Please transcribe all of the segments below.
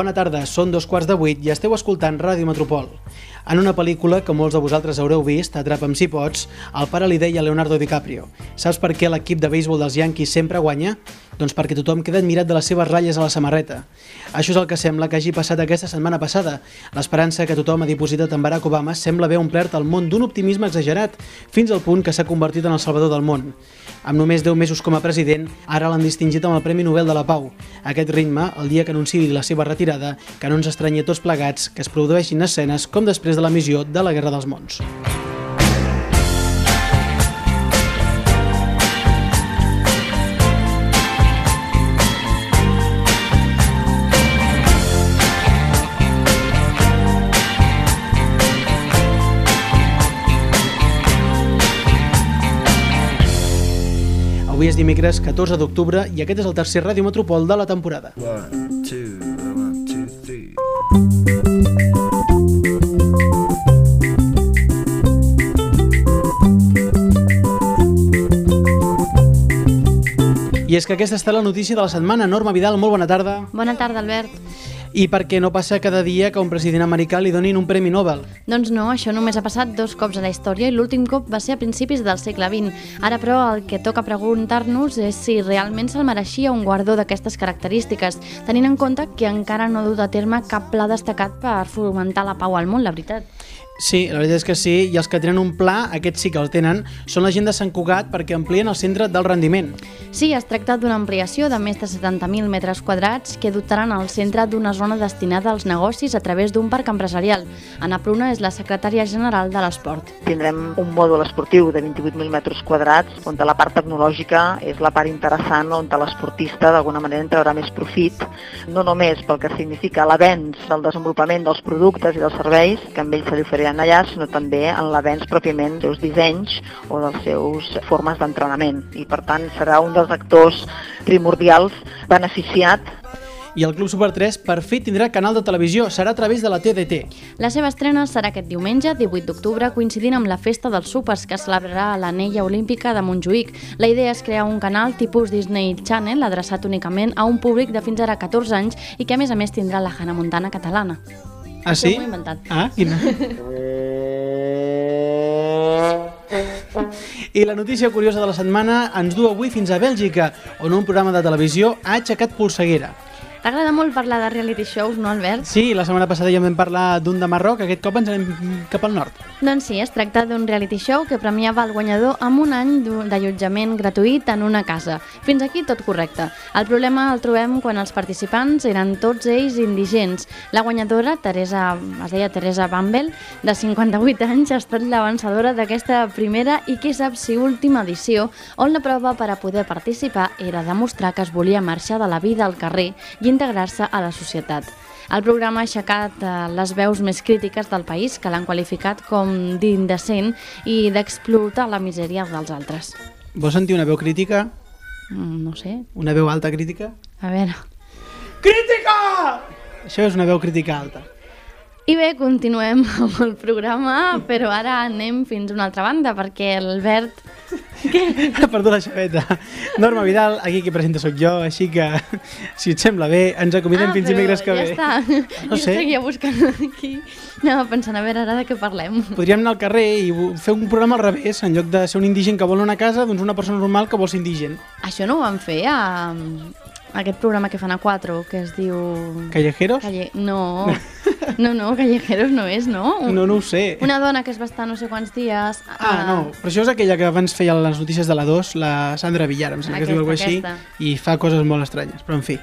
Bona tarda, són dos quarts de vuit i esteu escoltant Ràdio Metropol. En una pel·lícula que molts de vosaltres haureu vist, Atrapa'm si pots, el pare li deia a Leonardo DiCaprio Saps per què l'equip de béisbol dels Yankees sempre guanya? Doncs perquè tothom queda admirat de les seves ratlles a la samarreta. Això és el que sembla que hagi passat aquesta setmana passada. L'esperança que tothom ha dipositat en Barack Obama sembla haver omplert el món d'un optimisme exagerat, fins al punt que s'ha convertit en el salvador del món. Amb només 10 mesos com a president, ara l'han distingit amb el Premi Nobel de la Pau. Aquest ritme, el dia que anunciï la seva retirada, que no ens estranyi a tots plegats que es produeixin escenes com després de la missió de la Guerra dels Mons. Avui és dimecres 14 d'octubre i aquest és el tercer Ràdio Metropol de la temporada. One, two, one, two. I és que aquesta està la notícia de la setmana. Norma Vidal, molt bona tarda. Bona tarda, Albert. I per què no passa cada dia que un president americà li donin un Premi Nobel? Doncs no, això només ha passat dos cops a la història i l'últim cop va ser a principis del segle XX. Ara, però, el que toca preguntar-nos és si realment se'l mereixia un guardó d'aquestes característiques, tenint en compte que encara no ha dut a terme cap pla destacat per fomentar la pau al món, la veritat. Sí, la veritat és que sí, i els que tenen un pla, aquests sí que el tenen, són la gent de Sant Cugat perquè amplien el centre del rendiment. Sí, es tracta d'una ampliació de més de 70.000 metres quadrats que dotaran el centre d'una zona destinada als negocis a través d'un parc empresarial. Anna Pruna és la secretària general de l'Esport. Tindrem un mòdul esportiu de 28.000 metres quadrats, on la part tecnològica és la part interessant, on l'esportista d'alguna manera en traurà més profit, no només pel que significa l'avenç del desenvolupament dels productes i dels serveis que amb ell se li oferiran allà, sinó també en l'avenç pròpiament dels seus dissenys o dels seus formes d'entrenament. I per tant serà un dels actors primordials beneficiat I el Club Super 3 per fi tindrà canal de televisió, serà a través de la TDT. La seva estrena serà aquest diumenge, 18 d'octubre, coincidint amb la Festa dels Súpers que es celebrarà a l'Anella Olímpica de Montjuïc. La idea és crear un canal tipus Disney Channel adreçat únicament a un públic de fins ara 14 anys i que a més a més tindrà la Hannah Montana catalana. Ah, sí? m'ho he inventat. Ah, quina? I la notícia curiosa de la setmana ens du avui fins a Bèlgica, on un programa de televisió ha aixecat polseguera. T'agrada molt parlar de reality shows, no, Albert? Sí, la setmana passada ja vam parlar d'un de Marroc, aquest cop ens anem cap al nord. Doncs sí, es tracta d'un reality show que premiava el guanyador amb un any d'allotjament gratuït en una casa. Fins aquí tot correcte. El problema el trobem quan els participants eren tots ells indigents. La guanyadora, Teresa, es deia Teresa Bambel, de 58 anys, ha estat la vencedora d'aquesta primera i qui sap si última edició, on la prova per a poder participar era demostrar que es volia marxar de la vida al carrer i integrar-se a la societat. El programa ha aixecat eh, les veus més crítiques del país, que l'han qualificat com d'indecent i d'explotar la misèria dels altres. Vols sentir una veu crítica? Mm, No sé, Una veu alta crítica? a veure... Crítica! Això és una veu crítica alta. I bé, continuem amb el programa, però ara anem fins a una altra banda, perquè l'Albert... Perdó la xaveta. Norma Vidal, aquí qui presenta sóc jo, així que, si et sembla bé, ens acomidem fins Ah, però dimecres que ja ve. està. No jo sé. seguia buscant aquí. Anava pensant, a veure, ara de què parlem. Podríem anar al carrer i fer un programa al revés, en lloc de ser un indigent que vol anar a casa, doncs una persona normal que vol ser indigent. Això no ho van fer a aquest programa que fan a 4, que es diu... Callejeros? Calle... No, no, no, Callejeros no és, no? Un- No, no ho sé. Una dona que es va estar no sé quants dies... Ah, no, però això és aquella que abans feia les notícies de la 2, la Sandra Villar, em sembla que es diu Aquesta, alguna així, aquesta. i fa coses molt estranyes, però en fi,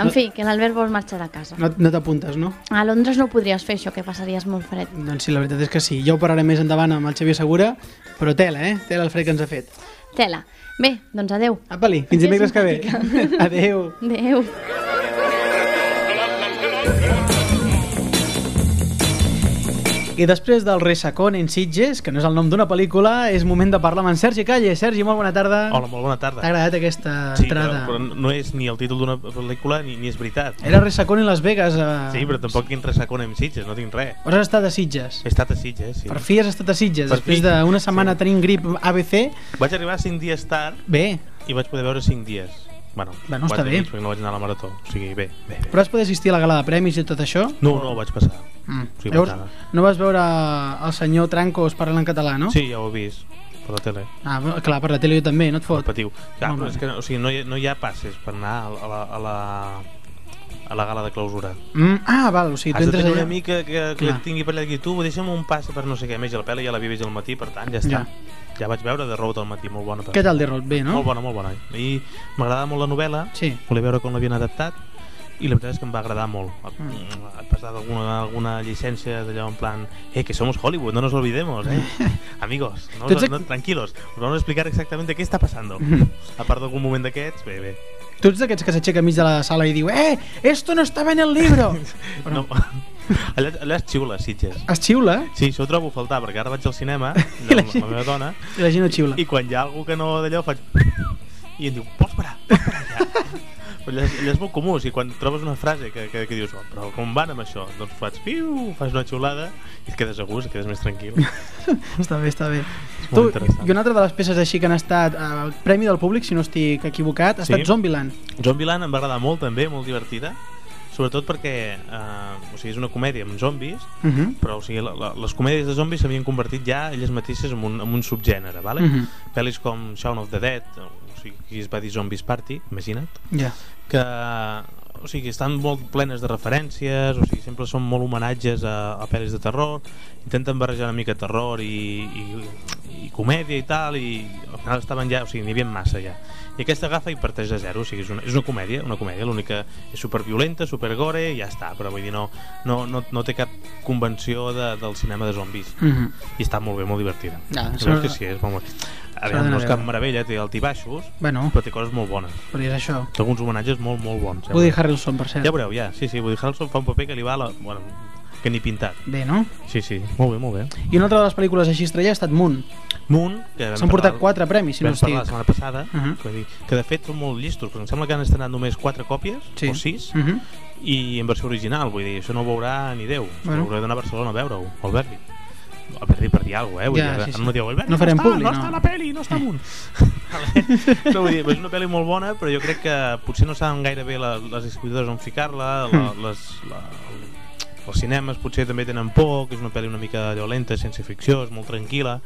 En fi, que l'Albert vol marxar de casa. no, no t'apuntes, no? A Londres no podries fer, això, que passaries molt fred. Doncs sí, la veritat és que sí. Ja ho parlaré més endavant amb el Xavier Segura, però tela, eh? Tela el fred que ens ha fet. Tela. Bé, doncs adeu. Apa-li, fins dimecres que ve. Adeu. Adeu. I després del Resacón en Sitges, que no és el nom d'una pel·lícula, és moment de parlar amb en Sergi Calle. Sergi, molt bona tarda. Hola, molt bona tarda. T'ha agradat aquesta Sí, entrada? però, però no és ni el títol d'una pel·lícula ni, ni és veritat. Era Resacón en Las Vegas. A... Sí, però tampoc quin resacón amb Sitges, no tinc res. On has estat a Sitges? He estat a Sitges, sí. Per fi has estat a Sitges, Per després d'una setmana Sí. tenint grip ABC. Vaig arribar 5 dies tard Bé, i vaig poder veure 5 dies. Bueno, Bueno, està bé. perquè no vaig anar a la marató. O sigui, bé, bé. bé. Però vas poder assistir a la gala de premis i tot això? No, no, vaig passar. Mm. Sí, Llavors, no vas veure el senyor Trancos parlant en català, no? Sí, ja ho he vist per la tele. Ah, clar, per la tele jo també, no et fot? Bé. és que o sigui, no, hi, no hi ha passes per anar a la, a la, a la gala de clausura. Mm, ah, val, o sigui, tu Has de entres tenir allà... una amica que, que Clar. tingui per allà i tu deixa'm un passe per no sé què. Més, la pel·li ja l'havia vist al matí, per tant, ja està. Ja. Ja, vaig veure The Road al matí, molt bona pel·li. Què tal, The Road? Bé, no? Molt bona, molt bona. I m'agradava molt la novel·la, Sí. volia veure com l'havien adaptat, i la veritat és que em va agradar molt. Mm. A pesar d'alguna alguna llicència d'allò en plan, eh, que somos Hollywood, no nos olvidemos, eh. Amigos, no, ets no, tranquilos, os vamos a explicar exactamente qué está pasando. Mm. A part d'algun moment d'aquests, bé, bé. Tu ets d'aquests que s'aixeca mig de la sala i diu Eh, esto no estava en el libro! No. allà, allà es xiula, Sitges. Es xiula Sí, això ho trobo a faltar, perquè ara vaig al cinema I la gent- la meva dona i la gent no xiula. i quan hi ha algú que no d'allò faig i em diu, pots parar, pots parar ja però allò, és- molt comú, o sigui, quan trobes una frase que, que, que dius, oh, però com van amb això? Doncs faig, piu, fas una xiulada i et quedes a gust, et quedes més tranquil. Està bé, està bé. És Tu. I una altra de les peces així que han estat eh, Premi del Públic, si no estic equivocat, ha Sí. estat Zombieland. Zombieland em va agradar molt també, molt divertida, sobretot perquè eh, o sigui, és una comèdia amb zombis, Uh -huh. però o sigui, la, la, les comèdies de zombis s'havien convertit ja elles mateixes en un, en un subgènere, vale? Mhm. Pel·lis com Shaun of the Dead, o sigui, aquí es va dir Zombies Party, imagina't, Ja. que o sigui, estan molt plenes de referències, o sigui, sempre són molt homenatges a, a pel·lis de terror, intenten barrejar una mica terror i, i, i comèdia i tal, i al final estaven ja, o sigui, n'hi havia massa ja. I aquesta agafa i parteix de zero, o sigui, és una, és una comèdia, una comèdia, l'única és superviolenta, supergore, i ja està, però vull dir, no, no, no, no té cap convenció de, del cinema de zombis. Uh -huh. I està molt bé, molt divertida. Ja, s'ha- que sí, és molt... A veure, no és cap meravella, té altibaixos, Bueno, però té coses molt bones. però és això. Té alguns homenatges molt, molt bons. Ja Woody. Harrelson, per cert. Ja veureu, ja. Sí, sí, Woody Harrelson fa un paper que li va a la... Bueno, que ni pintat. Bé, no? Sí, sí, molt bé, molt bé. I una altra de les pel·lícules així estrella ha estat Moon. Moon, que S'han portat quatre premis, si no parlar la estic. setmana passada, Uh -huh. que, dir, que de fet són molt llistos, perquè em sembla que han estrenat només quatre còpies, Sí. o sis, Uh -huh. i en versió original, vull dir, això no ho veurà ni Déu. Bueno. hauré d'anar a Barcelona a veure-ho, al Verdi. Al Verdi per dir alguna cosa, eh? Vull Ja, dir, sí, sí. no dieu, el Verdi No farem està, publi, no, no. està la peli, no està vale? no, vull dir, és una pel·li molt bona, però jo crec que potser no saben gaire bé la, les distribuïdores on ficar-la, la, Mm. les, la, els cinemes potser també tenen por, que és una pel·li una mica allò lenta, sense ficció, és molt tranquil·la,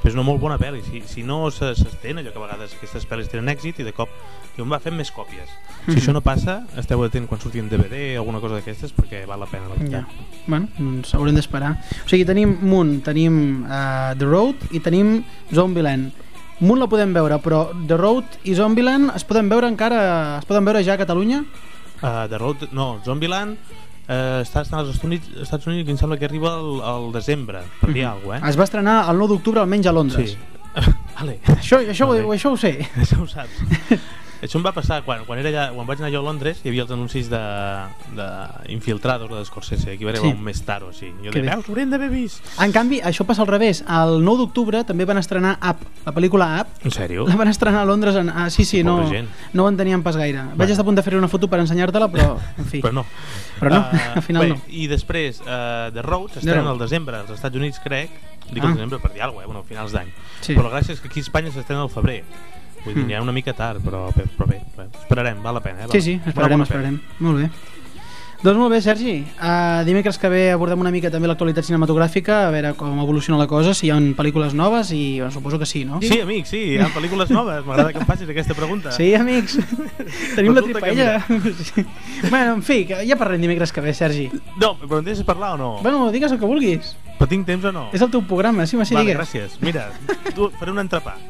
però és una molt bona pel·li. Si, si no se- s'estén, allò que a vegades aquestes pel·lis tenen èxit i de cop diuen, va, fem més còpies. Si Mhm. això no passa, esteu atent quan surti en DVD o alguna cosa d'aquestes perquè val la pena, la Ja. veritat. Bueno, doncs haurem d'esperar. O sigui, tenim Moon, tenim uh, The Road i tenim Zombieland. Moon la podem veure, però The Road i Zombieland es poden veure encara, es poden veure ja a Catalunya? Uh, The Road, no, Zombieland uh, està als Estats Units, Estats Units que em sembla que arriba al, al desembre, per dir Mhm. alguna cosa, Es va estrenar el 9 d'octubre almenys a eh? Londres. Sí. vale. Això, això, Molt ho, això ho sé. Això ho saps. Això em va passar quan, quan, era allà, quan vaig anar jo a Londres hi havia els anuncis de, de Infiltrados, la d'Escorsese, aquí va arribar Sí. un més tard o així. Jo Que deia, veus, haurem d'haver vist. En canvi, això passa al revés. El 9 d'octubre també van estrenar Up, la pel·lícula Up. En sèrio? La van estrenar a Londres. En... Ah, sí, sí, no, gent. no ho enteníem pas gaire. Vaig Bueno. estar a punt de fer una foto per ensenyar-te-la, però, en fi. Però no. Però no, Ah, al final bé, no. I després, uh, The Road s'estrena al desembre als Estats Units, crec. Dic Ah. al desembre per dir alguna cosa, eh? bueno, finals d'any. Sí. Però la gràcia és que aquí a Espanya s'estrena al febrer. Vull dir, Mm. n'hi ha una mica tard, però, però bé, bé, esperarem, val la pena. Eh? Val Sí, sí, esperarem, esperarem. Molt bé. Doncs molt bé, Sergi. Uh, dimecres que ve abordem una mica també l'actualitat cinematogràfica, a veure com evoluciona la cosa, si hi ha pel·lícules noves i bueno, suposo que sí, no? Sí, amic, sí, hi ha pel·lícules noves. M'agrada que em facis aquesta pregunta. Sí, amics. Tenim la Resulta que tripaella. Sí. Bueno, en fi, ja parlem dimecres que ve, Sergi. No, però en deixes parlar o no? Bueno, digues el que vulguis. Però tinc temps o no? És el teu programa, sí, sí, vale, digues. gràcies. Mira, tu, faré un entrepà.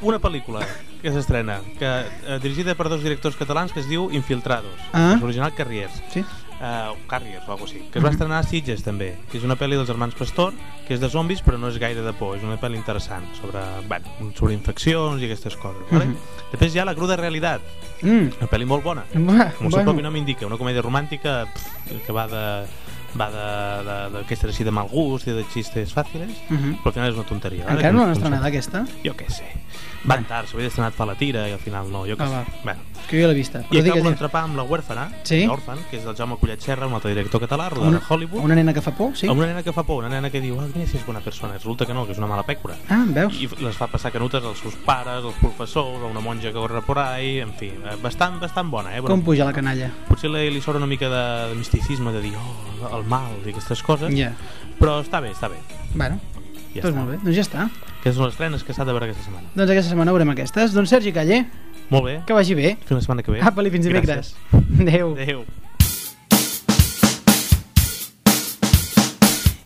Una pel·lícula que s'estrena, que eh, dirigida per dos directors catalans que es diu Infiltrados. Ah. És original Carriers. Sí? Uh, Carriers o alguna cosa així. Que es va estrenar a Sitges també, que és una pel·li dels germans Pastor, que és de zombis però no és gaire de por, és una pel·li interessant sobre, bueno, sobre infeccions i aquestes coses. Vale? Mhm. Després hi ha La cruda realitat, Mm. una pel·li molt bona. Com el seu propi nom indica, una comèdia romàntica pff, que va de va de- de- d'aquestes així de mal gust i de xistes fàcils, Mhm. però al final és una tonteria. vale? Encara no l'han estrenat, aquesta? Jo què sé. Van tard, s'havia estrenat fa la tira i al final no, jo què Ah, sé. va. Bueno. Que jo l'he vista. I Però acabo digues, d'entrapar amb La Huérfana, Sí? Orphan, que és del Jaume Collet Serra, un altre director català, rodada una, a Hollywood. una nena que fa por, sí? Una nena que fa por, una nena que diu, ah, mira si és bona persona, I resulta que no, que és una mala pècora. Ah, veus? I les fa passar canutes als seus pares, als professors, a una monja que corre por ahí, en fi, eh, bastant, bastant bona, eh? Com puja la canalla? Potser li, li sobra una mica de, de misticisme, de dir, oh, el mal i aquestes coses, Ja. però està bé, està bé. Bueno, Ja doncs està. molt bé. Doncs ja està. Que són les estrenes que s'ha de veure aquesta setmana. Doncs aquesta setmana veurem aquestes. Doncs Sergi Caller, Molt bé, que vagi bé. fins la setmana que ve. Apa-li, fins dimecres. Adéu. Adéu.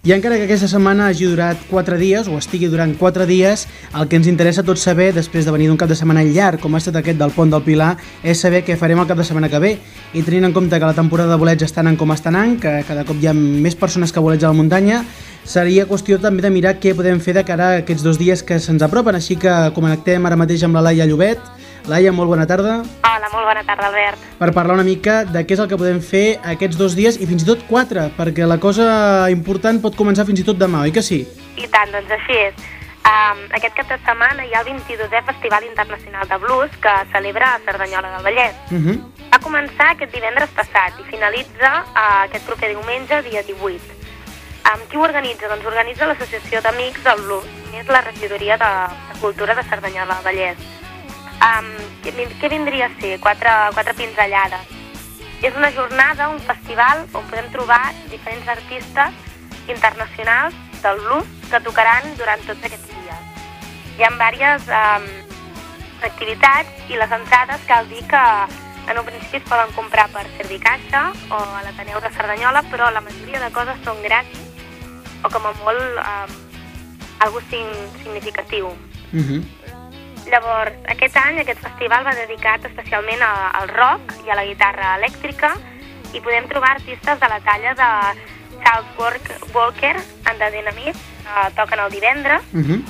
I encara que aquesta setmana hagi durat 4 dies, o estigui durant 4 dies, el que ens interessa tot saber, després de venir d'un cap de setmana llarg, com ha estat aquest del Pont del Pilar, és saber què farem el cap de setmana que ve. I tenint en compte que la temporada de bolets està anant com està anant, que cada cop hi ha més persones que bolets a la muntanya, seria qüestió també de mirar què podem fer de cara a aquests dos dies que se'ns apropen. Així que connectem ara mateix amb la Laia Llobet. Laia, molt bona tarda. Hola, molt bona tarda, Albert. per parlar una mica de què és el que podem fer aquests dos dies i fins i tot quatre, perquè la cosa important pot començar fins i tot demà, oi que sí? I tant, doncs així és. Um, aquest cap de setmana hi ha el 22è Festival Internacional de Blues que celebra a Cerdanyola del Vallès. Uh -huh. Va començar aquest divendres passat i finalitza uh, aquest proper diumenge, dia 18. Um, qui ho organitza? Doncs organitza l'Associació d'Amics del Blues, que és la regidoria de, de Cultura de Cerdanyola del Vallès. Um, què, vin- què vindria a ser? Quatre, quatre pinzellades. És una jornada, un festival on podem trobar diferents artistes internacionals del blues que tocaran durant tots aquests dies. Hi ha diverses um, activitats i les entrades cal dir que en un principi es poden comprar per Servicaixa o a l'Ateneu de Cerdanyola, però la majoria de coses són gratis o com a molt algo sin, significatiu. Uh -huh. Llavors, aquest any aquest festival va dedicat especialment a, al rock i a la guitarra elèctrica i podem trobar artistes de la talla de Walk- Walker and the Dynamite, que toquen el divendres. Uh -huh.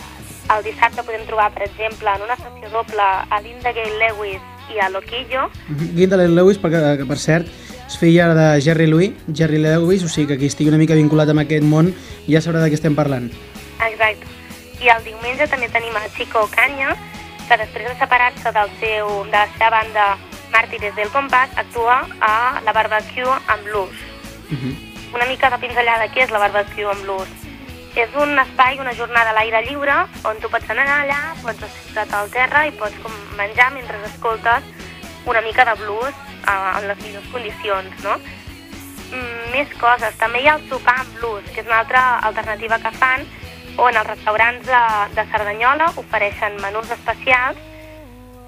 El dissabte podem trobar, per exemple, en una sessió doble a Linda Gay Lewis i a Loquillo. Uh -huh. Guindalent Lewis, perquè, que per cert és filla de Jerry Louis, Jerry Lewis, o sigui que qui estigui una mica vinculat amb aquest món ja sabrà de què estem parlant. Exacte. I el diumenge també tenim a Chico Canya, que després de separar-se del seu, de la seva banda Màrtires del Compàs, actua a la Barbecue amb Blues. Uh -huh. Una mica de pinzellada què és la Barbecue amb Blues. És un espai, una jornada a l'aire lliure, on tu pots anar allà, pots asseure't al terra i pots com menjar mentre escoltes una mica de blues eh, en les millors condicions, no? Mm, més coses. També hi ha el sopar amb blues, que és una altra alternativa que fan, on els restaurants de, de Cerdanyola ofereixen menús especials,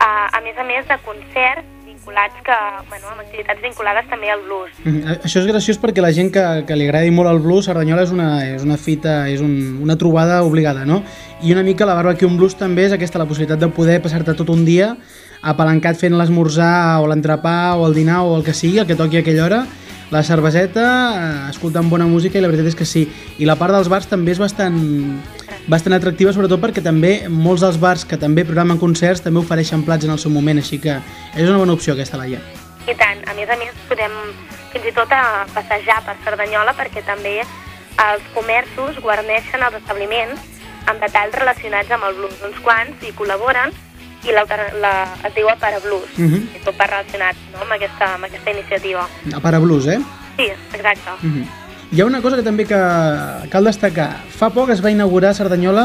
a, a més a més de concerts vinculats que, bueno, amb activitats vinculades també al blues. Uh -huh. Això és graciós perquè la gent que, que li agradi molt el blues, Cerdanyola és una, és una fita, és un, una trobada obligada, no? I una mica la barbecue amb blues també és aquesta, la possibilitat de poder passar-te tot un dia apalancat fent l'esmorzar o l'entrepà o el dinar o el que sigui, el que toqui a aquella hora, la cerveseta, eh, escoltant bona música i la veritat és que sí. I la part dels bars també és bastant, bastant atractiva, sobretot perquè també molts dels bars que també programen concerts també ofereixen plats en el seu moment, així que és una bona opció aquesta, Laia. I tant, a més a més podem fins i tot a passejar per Cerdanyola perquè també els comerços guarneixen els establiments amb detalls relacionats amb el blues. Uns quants hi col·laboren i la, la, es diu Para Blues, Uh -huh. i tot va relacionat no, amb, aquesta, amb aquesta iniciativa. A para blues, eh? Sí, exacte. Uh -huh. Hi ha una cosa que també que cal destacar. Fa poc es va inaugurar a Cerdanyola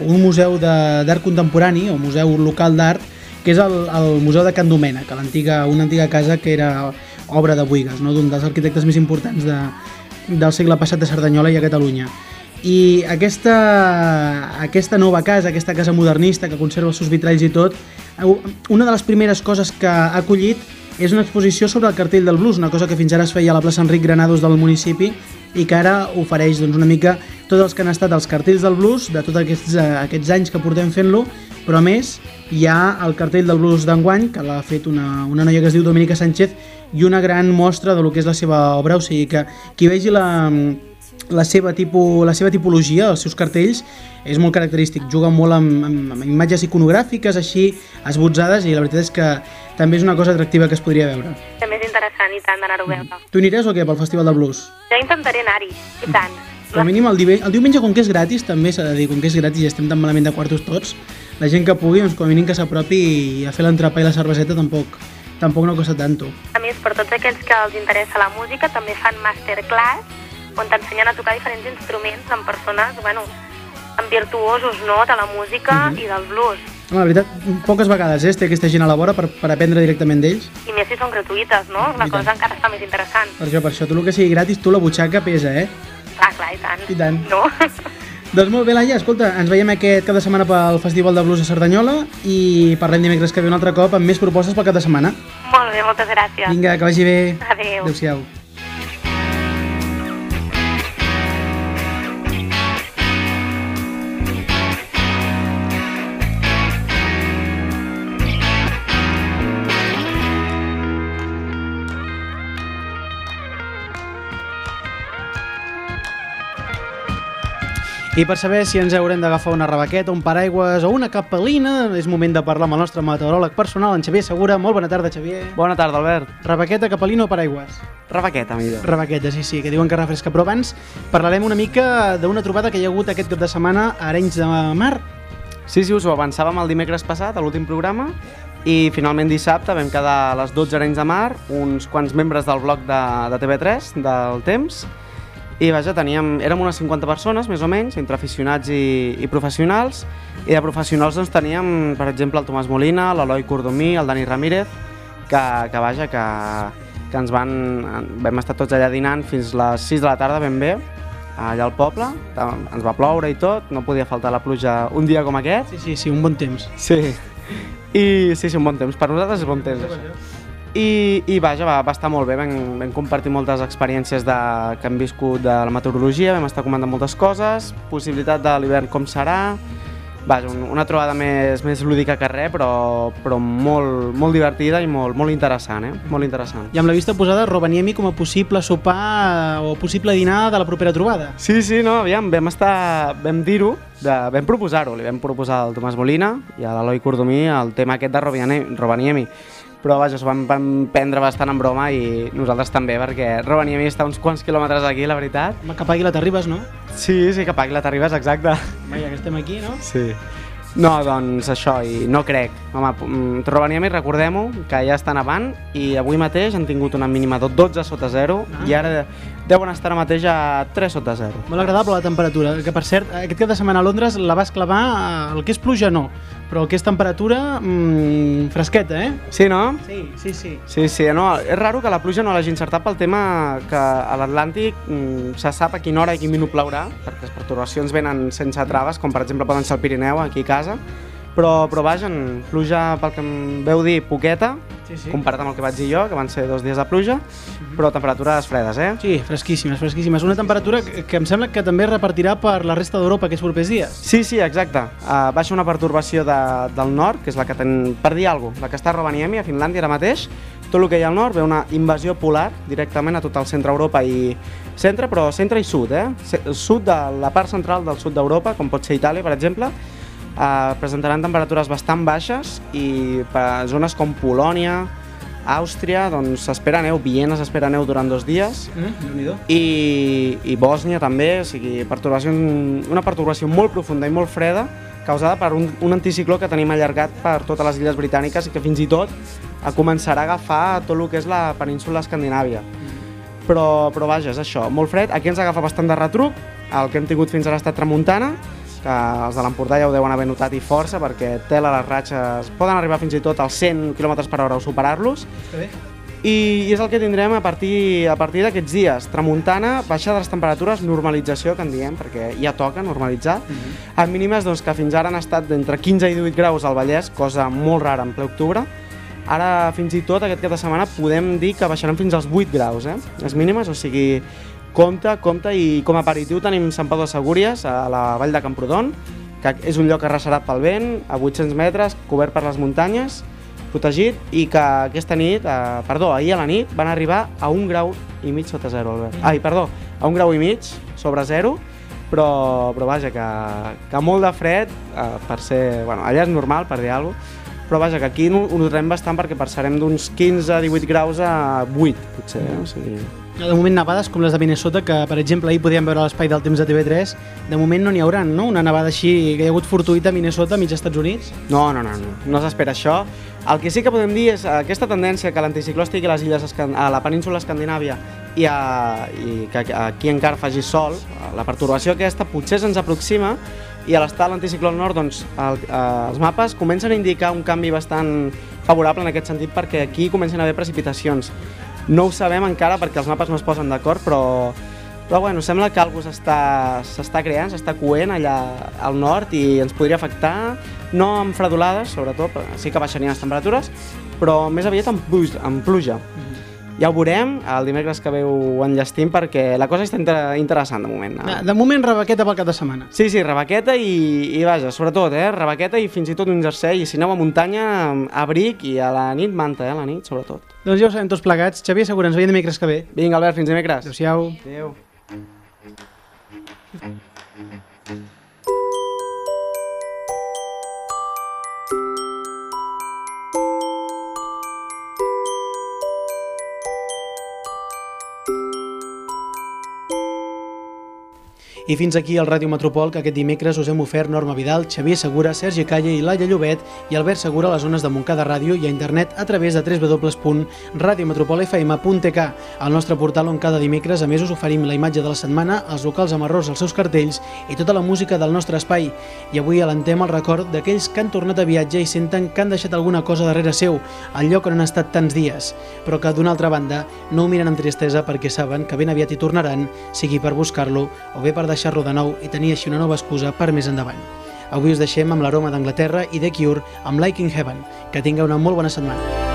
eh, un museu d'art contemporani, o museu local d'art, que és el, el Museu de Can Domènec, a l'antiga, una antiga casa que era obra de Buigas, no? d'un dels arquitectes més importants de, del segle passat de Cerdanyola i a Catalunya. I aquesta, aquesta nova casa, aquesta casa modernista que conserva els seus vitralls i tot, una de les primeres coses que ha acollit és una exposició sobre el cartell del blues, una cosa que fins ara es feia a la plaça Enric Granados del municipi i que ara ofereix doncs, una mica tots els que han estat els cartells del blues de tots aquests, eh, aquests anys que portem fent-lo, però més hi ha el cartell del blues d'enguany, que l'ha fet una, una noia que es diu Dominica Sánchez, i una gran mostra de lo que és la seva obra, o sigui que qui vegi la, la seva, tipus, la seva tipologia, els seus cartells, és molt característic. Juga molt amb, amb, amb imatges iconogràfiques així esbotzades i la veritat és que també és una cosa atractiva que es podria veure. També és interessant i tant d'anar-ho a veure. Tu aniràs o què pel Festival de Blues? Jo intentaré anar-hi, i tant. Com a mínim el, dive... el diumenge, com que és gratis, també s'ha de dir, com que és gratis i estem tan malament de quartos tots, la gent que pugui, doncs, com a mínim que s'apropi i a fer l'entrepà i la cerveseta tampoc, tampoc no costa tanto. A més, per tots aquells que els interessa la música, també fan masterclass on t'ensenyen a tocar diferents instruments amb persones, bueno, amb virtuosos, no?, de la música Mhm. i del blues. Home, la veritat, poques vegades eh, té aquesta gent a la vora per, per aprendre directament d'ells. I més si són gratuïtes, no? La I tant. cosa encara està més interessant. Per això, per això, tot el que sigui gratis, tu la butxaca pesa, eh? Clar, clar, i tant. I tant. No? Doncs molt bé, Laia, escolta, ens veiem aquest cap de setmana pel Festival de Blues a Cerdanyola i parlem dimecres que ve un altre cop amb més propostes pel cap de setmana. Molt bé, moltes gràcies. Vinga, que vagi bé. Adéu. Adéu-siau. I per saber si ens haurem d'agafar una rebaqueta, un paraigües o una capelina, és moment de parlar amb el nostre meteoròleg personal, en Xavier Segura. Molt bona tarda, Xavier. Bona tarda, Albert. Rebaqueta, capelina o paraigües? Rebaqueta, millor. Rebaqueta, sí, sí, que diuen que refresca. Però abans parlarem una mica d'una trobada que hi ha hagut aquest cap de setmana a Arenys de Mar. Sí, sí, us ho avançàvem el dimecres passat, a l'últim programa, i finalment dissabte vam quedar a les 12 Arenys de Mar, uns quants membres del blog de, de TV3, del Temps, i vaja, teníem, érem unes 50 persones, més o menys, entre aficionats i, i professionals, i de professionals doncs teníem, per exemple, el Tomàs Molina, l'Eloi Cordomí, el Dani Ramírez, que, que vaja, que, que ens van, vam estar tots allà dinant fins les 6 de la tarda ben bé, allà al poble, ens va ploure i tot, no podia faltar la pluja un dia com aquest. Sí, sí, sí, un bon temps. Sí. I sí, sí, un bon temps. Per nosaltres és bon temps, això. I, i vaja, va, va estar molt bé, vam, vam compartir moltes experiències de, que hem viscut de la meteorologia, vam estar comentant moltes coses, possibilitat de l'hivern com serà, vaja, un, una trobada més, més lúdica que res, però, però molt, molt divertida i molt, molt interessant, eh? Molt interessant. I amb la vista posada, Robaniemi com a possible sopar o possible dinar de la propera trobada. Sí, sí, no, aviam, vam estar, vam dir-ho, de, vam proposar-ho, li vam proposar al Tomàs Molina i a l'Eloi Cordomí el tema aquest de Robaniemi, Robaniemi. Però vaja, s'ho van, van prendre bastant en broma i nosaltres també, perquè Robaniemi està uns quants quilòmetres d'aquí, la veritat. Home, cap a Àguila t'arribes, no? Sí, sí, cap a Àguila t'arribes, exacte. Home, ja que estem aquí, no? Sí. No, doncs això, i no crec. Home, mm, Robaniemi, recordem-ho, que ja està nevant i avui mateix han tingut una mínima de 12 sota 0 Ah. i ara deuen estar ara mateix a 3 sota 0. Molt agradable la temperatura, que per cert, aquest cap de setmana a Londres la vas clavar, eh, el que és pluja no, però el que és temperatura, mmm, fresqueta, eh? Sí, no? Sí, sí, sí. Sí, sí, no, és raro que la pluja no l'hagi encertat pel tema que a l'Atlàntic mm, se sap a quina hora i quin minut plourà, perquè les perturbacions venen sense traves, com per exemple poden ser el Pirineu, aquí a casa, però, però vaja, en pluja, pel que em veu dir, poqueta, Sí, sí. comparat amb el que vaig dir jo, que van ser dos dies de pluja, però temperatures fredes, eh? Sí, fresquíssimes, fresquíssimes. Una temperatura que, que em sembla que també es repartirà per la resta d'Europa aquests propers dies. Sí, sí, exacte. Uh, baixa una pertorbació de, del nord, que és la que ten, per dir alguna cosa, la que està a Rovaniemi, a Finlàndia ara mateix, tot el que hi ha al nord ve una invasió polar directament a tot el centre Europa i centre, però centre i sud, eh? Sud de la part central del sud d'Europa, com pot ser Itàlia, per exemple, eh, presentaran temperatures bastant baixes i per zones com Polònia, Àustria, doncs s'espera neu, Viena s'espera neu durant dos dies, Mm, i, i Bòsnia també, o sigui, perturbació, una perturbació molt profunda i molt freda causada per un, un anticicló que tenim allargat per totes les illes britàniques i que fins i tot començarà a agafar tot el que és la península escandinàvia. Però, però vaja, és això, molt fred. Aquí ens agafa bastant de retruc, el que hem tingut fins ara ha estat tramuntana, que els de l'Empordà ja ho deuen haver notat i força perquè tela les ratxes poden arribar fins i tot als 100 km per hora o superar-los i, i és el que tindrem a partir, a partir d'aquests dies. Tramuntana, baixada de les temperatures, normalització, que en diem, perquè ja toca normalitzar. Mm -hmm. En mínimes, doncs, que fins ara han estat d'entre 15 i 18 graus al Vallès, cosa molt rara en ple octubre. Ara, fins i tot, aquest cap de setmana, podem dir que baixaran fins als 8 graus, eh? Les mínimes, o sigui, compte, compte, i com a aperitiu tenim Sant Pau de Segúries, a la vall de Camprodon, que és un lloc arrasarat pel vent, a 800 metres, cobert per les muntanyes, protegit i que aquesta nit, eh, perdó, ahir a la nit van arribar a un grau i mig sota zero, Albert. Ai, perdó, a un grau i mig sobre zero, però, però vaja, que, que molt de fred, eh, per ser, bueno, allà és normal, per dir alguna cosa, però vaja, que aquí ho notarem bastant perquè passarem d'uns 15-18 graus a 8, potser, eh? o sigui... De moment nevades com les de Minnesota, que per exemple ahir podíem veure l'espai del temps de TV3, de moment no n'hi haurà, no? Una nevada així que hi ha hagut fortuïta a Minnesota, mig Estats Units. No, no, no, no, no s'espera això. El que sí que podem dir és aquesta tendència que l'anticicló estigui a les illes Escan- a la península escandinàvia i, a, i que aquí encara faci sol, la pertorbació aquesta potser se'ns aproxima i a l'estar a l'anticicló nord, doncs, el, eh, els mapes comencen a indicar un canvi bastant favorable en aquest sentit perquè aquí comencen a haver precipitacions. No ho sabem encara perquè els mapes no es posen d'acord, però, però bueno, sembla que alguna s'està creant, s'està coent allà al nord i ens podria afectar, no amb fredolades, sobretot, sí que baixarien les temperatures, però més aviat amb, pluja, amb pluja. Ja ho veurem el dimecres que ve ho enllestim perquè la cosa està inter interessant de moment. Ah, De moment, rebequeta pel cap de setmana. Sí, sí, rebaqueta i, i vaja, sobretot, eh, rebaqueta i fins i tot un jersei, i si aneu a muntanya, abric i a la nit manta, eh, a la nit, sobretot. Doncs ja ho sabem tots plegats. Xavier Segura, ens veiem dimecres que ve. Vinga, Albert, fins dimecres. Adéu-siau. Adéu. I fins aquí el Ràdio Metropol, que aquest dimecres us hem ofert Norma Vidal, Xavier Segura, Sergi Calle i Laia Llobet i Albert Segura a les zones de Montcada Ràdio i a internet a través de www.radiometropolfm.tk, el nostre portal on cada dimecres a més us oferim la imatge de la setmana, els locals amb errors als seus cartells i tota la música del nostre espai. I avui alentem el record d'aquells que han tornat a viatge i senten que han deixat alguna cosa darrere seu, al lloc on han estat tants dies, però que d'una altra banda no ho miren amb tristesa perquè saben que ben aviat hi tornaran, sigui per buscar-lo o bé per deixar-lo de nou i tenir així una nova excusa per més endavant. Avui us deixem amb l'aroma d'Anglaterra i The Cure amb Like in Heaven. Que tinga una molt bona setmana.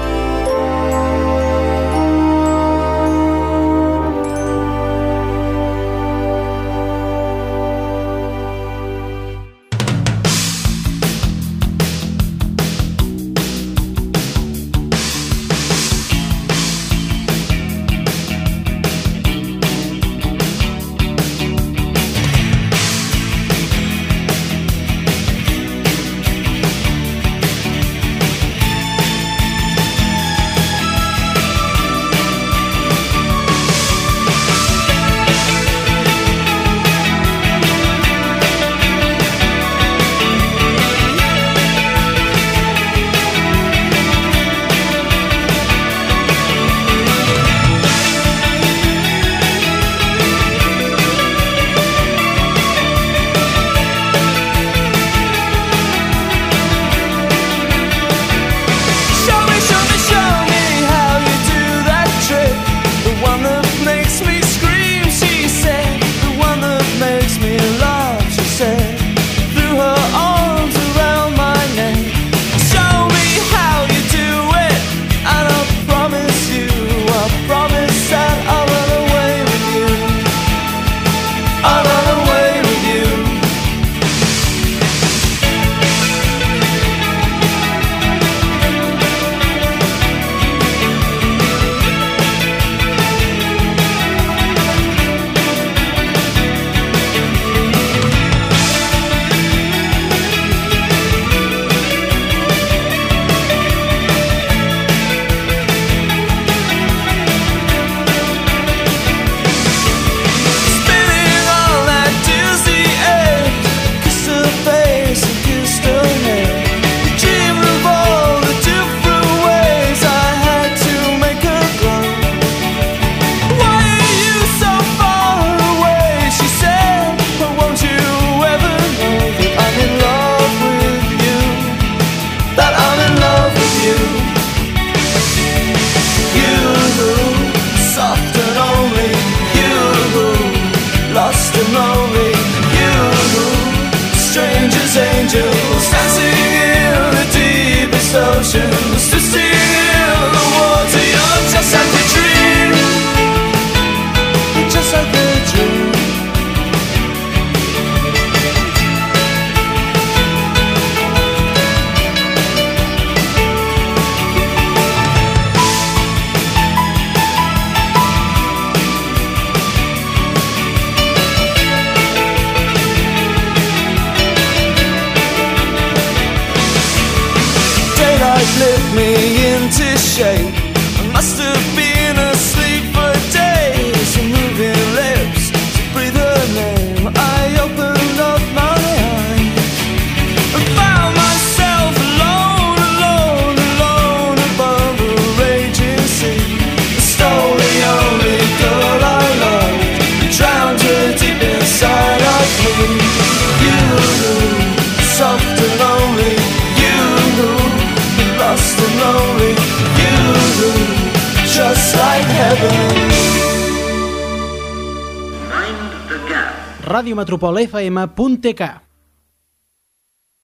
Flipped me into shape. radiometropolfm.tk